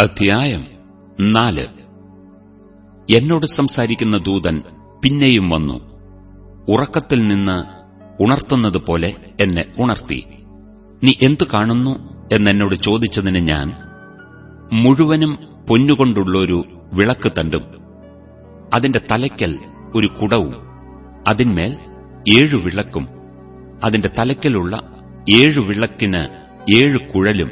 അധ്യായം നാല്. എന്നോട് സംസാരിക്കുന്ന ദൂതൻ പിന്നെയും വന്നു. ഉറക്കത്തിൽ നിന്ന് ഉണർത്തുന്നതുപോലെ എന്നെ ഉണർത്തി. നീ എന്തു കാണുന്നു? എന്നെന്നോട് ചോദിച്ചതിന് ഞാൻ മുഴുവനും പൊന്നുകൊണ്ടുള്ളൊരു വിളക്ക് തണ്ടും അതിന്റെ തലയ്ക്കൽ ഒരു കുടവും അതിന്മേൽ ഏഴു വിളക്കും അതിന്റെ തലയ്ക്കലുള്ള ഏഴു വിളക്കിന് ഏഴു കുഴലും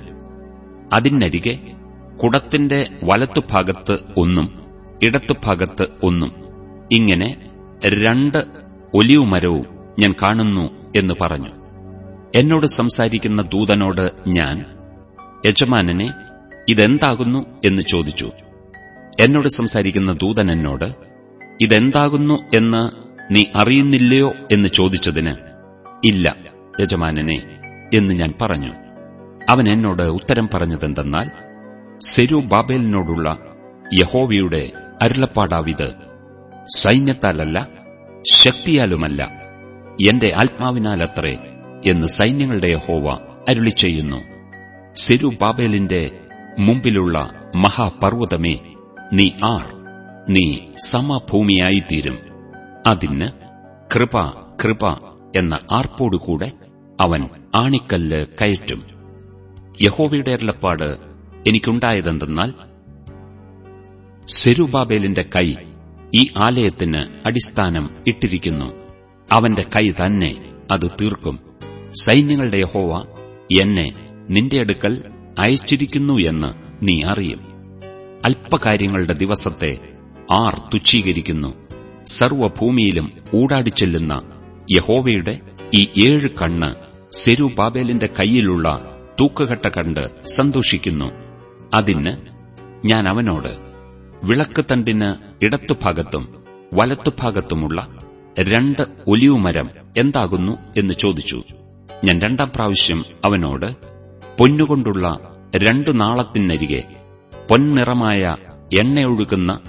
അതിനരികെ കുടത്തിന്റെ വലത്തുഭാഗത്ത് ഒന്നും ഇടത്തുഭാഗത്ത് ഒന്നും. ഇങ്ങനെ രണ്ട് ഒലിവ് മരവും ഞാൻ കാണുന്നു എന്ന് പറഞ്ഞു. എന്നോട് സംസാരിക്കുന്ന ദൂതനോട് ഞാൻ യജമാനനെ ഇതെന്താകുന്നു എന്ന് ചോദിച്ചു. എന്നോട് സംസാരിക്കുന്ന ദൂതൻ എന്നോട് ഇതെന്താകുന്നു എന്ന് നീ അറിയുന്നില്ലയോ എന്ന് ചോദിച്ചതിന് ഇല്ല യജമാനനെ എന്ന് ഞാൻ പറഞ്ഞു. അവൻ എന്നോട് ഉത്തരം പറഞ്ഞതെന്തെന്നാൽ സെരു യഹോവിയുടെ യഹോവയുടെ അരുളപ്പാടാവിത് സൈന്യത്താലല്ല ശക്തിയാലുമല്ല. എന്റെ ആത്മാവിനാലത്രേ എന്ന് സൈന്യങ്ങളുടെ യഹോവ അരുളി ചെയ്യുന്നു സെരുബാബേലിന്റെ മുമ്പിലുള്ള മഹാപർവതമേ നീ ആർ നീ സമഭൂമിയായിത്തീരും. അതിന് കൃപ കൃപ എന്ന ആർപ്പോടുകൂടെ അവൻ ആണിക്കല്ല് കയറ്റും. യഹോവയുടെ അരുളപ്പാട് എനിക്കുണ്ടായതെന്തെന്നാൽ സെരുബാബേലിന്റെ കൈ ഈ ആലയത്തിന് അടിസ്ഥാനം ഇട്ടിരിക്കുന്നു. അവന്റെ കൈ തന്നെ അത് തീർക്കും. സൈന്യങ്ങളുടെ ഹോവ എന്നെ നിന്റെ അടുക്കൽ അയച്ചിരിക്കുന്നു എന്ന് നീ അറിയും. അല്പകാര്യങ്ങളുടെ ദിവസത്തെ ആർ തുച്ഛീകരിക്കുന്നു. സർവഭൂമിയിലും ഊടാടിച്ചെല്ലുന്ന യഹോവയുടെ ഈ ഏഴ് കണ്ണ് സെരുബാബേലിന്റെ കൈയിലുള്ള തൂക്കുകട്ട കണ്ട് സന്തോഷിക്കുന്നു. അതിന് ഞാൻ അവനോട് വിളക്കുതണ്ടിന് ഇടത്തുഭാഗത്തും വലത്തുഭാഗത്തുമുള്ള രണ്ട് ഒലിവുമരം എന്താകുന്നു എന്ന് ചോദിച്ചു. ഞാൻ രണ്ടാം പ്രാവശ്യം അവനോട് പൊന്നുകൊണ്ടുള്ള രണ്ടു നാളത്തിനരികെ പൊൻനിറമായ എണ്ണയൊഴുകുന്ന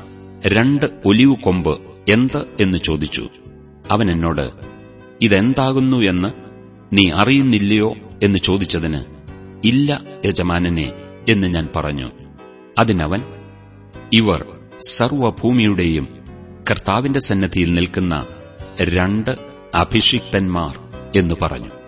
രണ്ട് ഒലിവു കൊമ്പ് എന്ത് എന്ന് ചോദിച്ചു. അവൻ എന്നോട് ഇതെന്താകുന്നു എന്ന് നീ അറിയുന്നില്ലയോ? എന്ന് ചോദിച്ചതിന് ഇല്ല യജമാനനെ എന്ന് ഞാൻ പറഞ്ഞു. അതിനവൻ ഇവർ സർവഭൂമിയുടെയും കർത്താവിന്റെ സന്നദ്ധിയിൽ നിൽക്കുന്ന രണ്ട് അഭിഷിക്തന്മാർ എന്ന് പറഞ്ഞു.